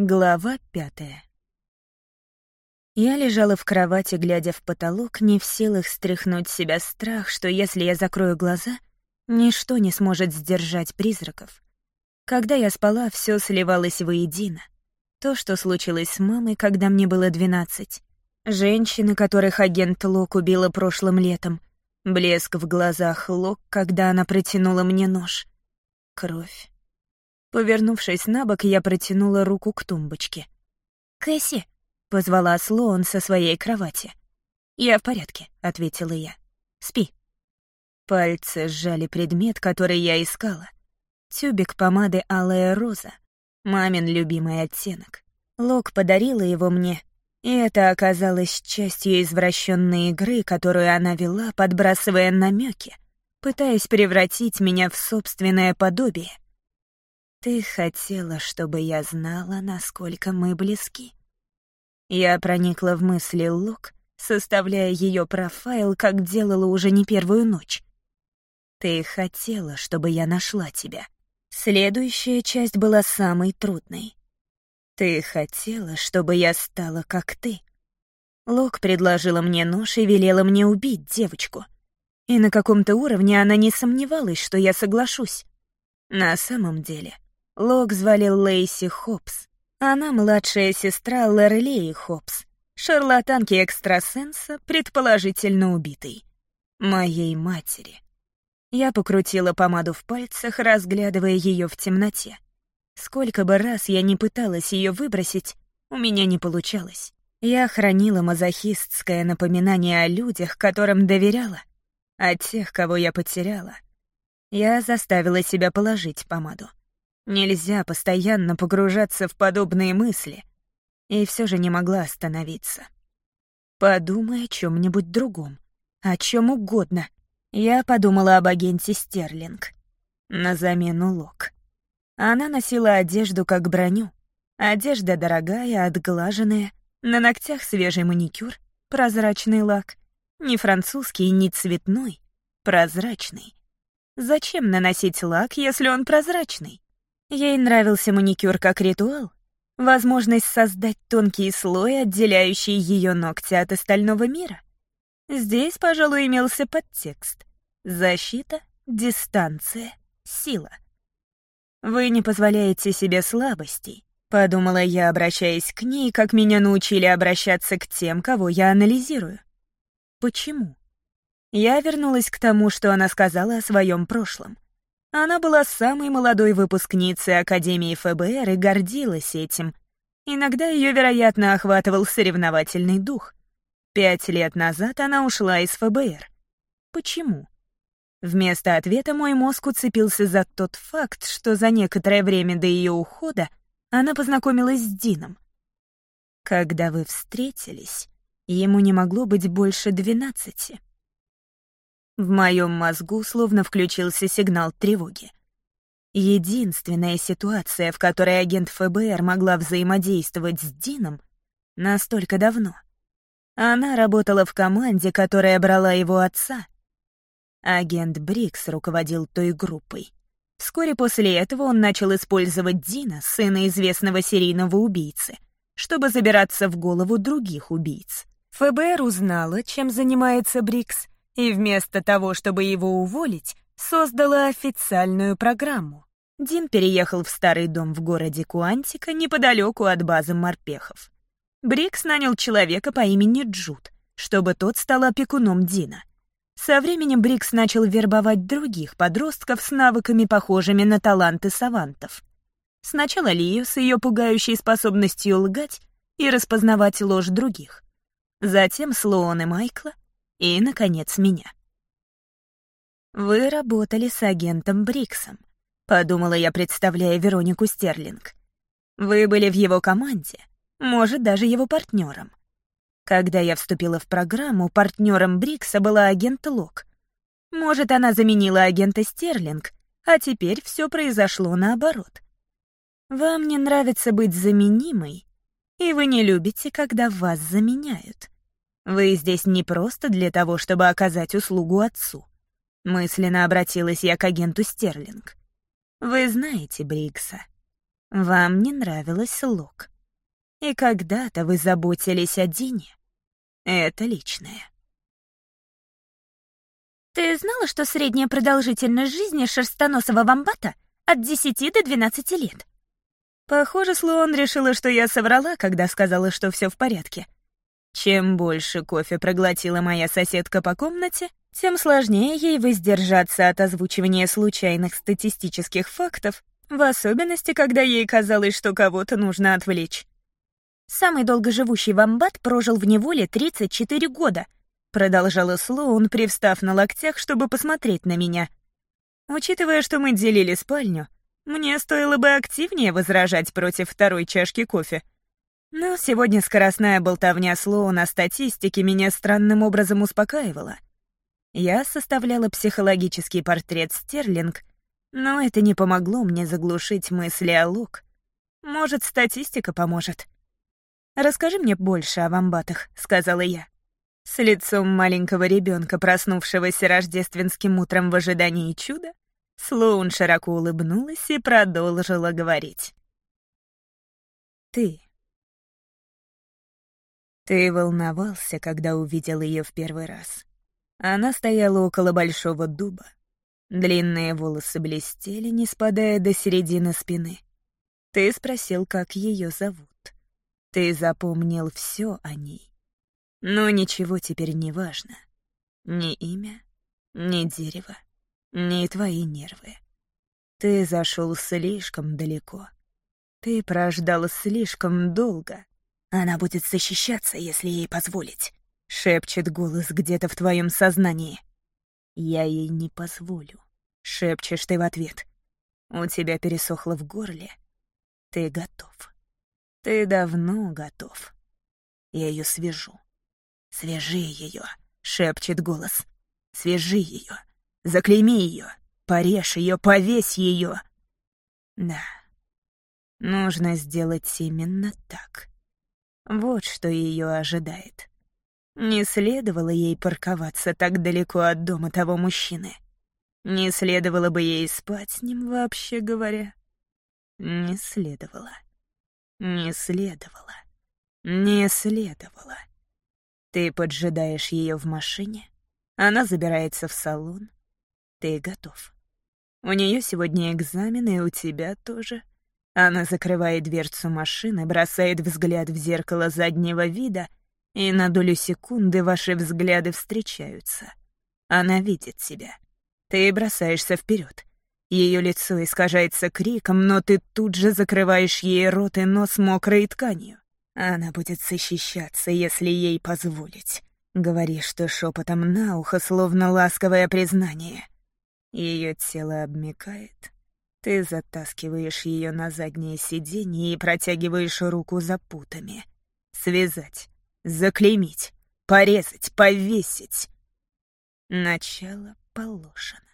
Глава пятая. Я лежала в кровати, глядя в потолок, не в силах стряхнуть с себя страх, что если я закрою глаза, ничто не сможет сдержать призраков. Когда я спала, все сливалось воедино. То, что случилось с мамой, когда мне было двенадцать. Женщины, которых агент Лок убила прошлым летом. Блеск в глазах Лок, когда она протянула мне нож. Кровь. Повернувшись на бок, я протянула руку к тумбочке. «Кэсси!» — позвала Слоун со своей кровати. «Я в порядке», — ответила я. «Спи». Пальцы сжали предмет, который я искала. Тюбик помады «Алая роза», мамин любимый оттенок. Лок подарила его мне, и это оказалось частью извращенной игры, которую она вела, подбрасывая намеки, пытаясь превратить меня в собственное подобие — ты хотела, чтобы я знала, насколько мы близки. Я проникла в мысли Лук, составляя ее профайл, как делала уже не первую ночь. Ты хотела, чтобы я нашла тебя. Следующая часть была самой трудной. Ты хотела, чтобы я стала как ты. Лок предложила мне нож и велела мне убить девочку. И на каком-то уровне она не сомневалась, что я соглашусь. На самом деле — Лок звали Лейси Хопс. Она младшая сестра Лорелеи Хопс, шарлатанки-экстрасенса, предположительно убитой. Моей матери. Я покрутила помаду в пальцах, разглядывая ее в темноте. Сколько бы раз я не пыталась ее выбросить, у меня не получалось. Я хранила мазохистское напоминание о людях, которым доверяла, о тех, кого я потеряла. Я заставила себя положить помаду. Нельзя постоянно погружаться в подобные мысли. И все же не могла остановиться. Подумай о чем-нибудь другом. О чем угодно. Я подумала об агенте Стерлинг. На замену Лок. Она носила одежду как броню. Одежда дорогая, отглаженная. На ногтях свежий маникюр, прозрачный лак. Не французский, не цветной, прозрачный. Зачем наносить лак, если он прозрачный? Ей нравился маникюр как ритуал, возможность создать тонкий слой, отделяющий ее ногти от остального мира. Здесь, пожалуй, имелся подтекст. Защита, дистанция, сила. «Вы не позволяете себе слабостей», — подумала я, обращаясь к ней, как меня научили обращаться к тем, кого я анализирую. Почему? Я вернулась к тому, что она сказала о своем прошлом — она была самой молодой выпускницей Академии ФБР и гордилась этим. Иногда ее, вероятно, охватывал соревновательный дух. Пять лет назад она ушла из ФБР. Почему? Вместо ответа мой мозг уцепился за тот факт, что за некоторое время до ее ухода она познакомилась с Дином. Когда вы встретились, ему не могло быть больше двенадцати. В моем мозгу словно включился сигнал тревоги. Единственная ситуация, в которой агент ФБР могла взаимодействовать с Дином, настолько давно. Она работала в команде, которая брала его отца. Агент Брикс руководил той группой. Вскоре после этого он начал использовать Дина, сына известного серийного убийцы, чтобы забираться в голову других убийц. ФБР узнала, чем занимается Брикс — и вместо того, чтобы его уволить, создала официальную программу. Дин переехал в старый дом в городе Куантика неподалеку от базы морпехов. Брикс нанял человека по имени Джуд, чтобы тот стал опекуном Дина. Со временем Брикс начал вербовать других подростков с навыками, похожими на таланты савантов. Сначала Лию с ее пугающей способностью лгать и распознавать ложь других. Затем Слоун и Майкла, и, наконец, меня. «Вы работали с агентом Бриксом», — подумала я, представляя Веронику Стерлинг. «Вы были в его команде, может, даже его партнером. Когда я вступила в программу, партнером Брикса была агент Лок. Может, она заменила агента Стерлинг, а теперь все произошло наоборот. Вам не нравится быть заменимой, и вы не любите, когда вас заменяют. Вы здесь не просто для того, чтобы оказать услугу отцу. Мысленно обратилась я к агенту Стерлинг. Вы знаете Брикса. Вам не нравилась Лук. И когда-то вы заботились о Дине. Это личное. Ты знала, что средняя продолжительность жизни шерстоносого вамбата от 10 до 12 лет? Похоже, Слоун решила, что я соврала, когда сказала, что все в порядке. Чем больше кофе проглотила моя соседка по комнате, тем сложнее ей воздержаться от озвучивания случайных статистических фактов, в особенности, когда ей казалось, что кого-то нужно отвлечь. Самый долгоживущий вамбат прожил в неволе 34 года — Продолжала Слоун, привстав на локтях, чтобы посмотреть на меня. Учитывая, что мы делили спальню, мне стоило бы активнее возражать против второй чашки кофе. Но сегодня скоростная болтовня Слоун о статистике меня странным образом успокаивала. Я составляла психологический портрет Стерлинг, но это не помогло мне заглушить мысли о Лук. Может, статистика поможет. «Расскажи мне больше о вамбатах», — сказала я. С лицом маленького ребенка, проснувшегося рождественским утром в ожидании чуда, Слоун широко улыбнулась и продолжила говорить. «Ты. Ты волновался, когда увидел ее в первый раз. Она стояла около большого дуба. Длинные волосы блестели, не спадая до середины спины. Ты спросил, как ее зовут. Ты запомнил все о ней. Но ничего теперь не важно. Ни имя, ни дерево, ни твои нервы. Ты зашел слишком далеко. Ты прождал слишком долго. Она будет защищаться, если ей позволить. Шепчет голос где-то в твоем сознании. Я ей не позволю. Шепчешь ты в ответ. У тебя пересохло в горле. Ты готов. Ты давно готов. Я ее свяжу. «Свяжи ее», — шепчет голос. «Свяжи ее, заклейми ее, порежь ее, повесь ее». Да, нужно сделать именно так. Вот что ее ожидает. Не следовало ей парковаться так далеко от дома того мужчины. Не следовало бы ей спать с ним, вообще говоря. Не следовало. Не следовало. Не следовало. Ты поджидаешь ее в машине, она забирается в салон. Ты готов. У нее сегодня экзамен, и у тебя тоже. Она закрывает дверцу машины, бросает взгляд в зеркало заднего вида, и на долю секунды ваши взгляды встречаются. Она видит тебя. Ты бросаешься вперед. Ее лицо искажается криком, но ты тут же закрываешь ей рот и нос мокрой тканью. Она будет защищаться, если ей позволить. Говоришь ты шепотом на ухо, словно ласковое признание. Ее тело обмекает. Ты затаскиваешь ее на заднее сиденье и протягиваешь руку за путами. Связать, заклеймить, порезать, повесить. Начало положено.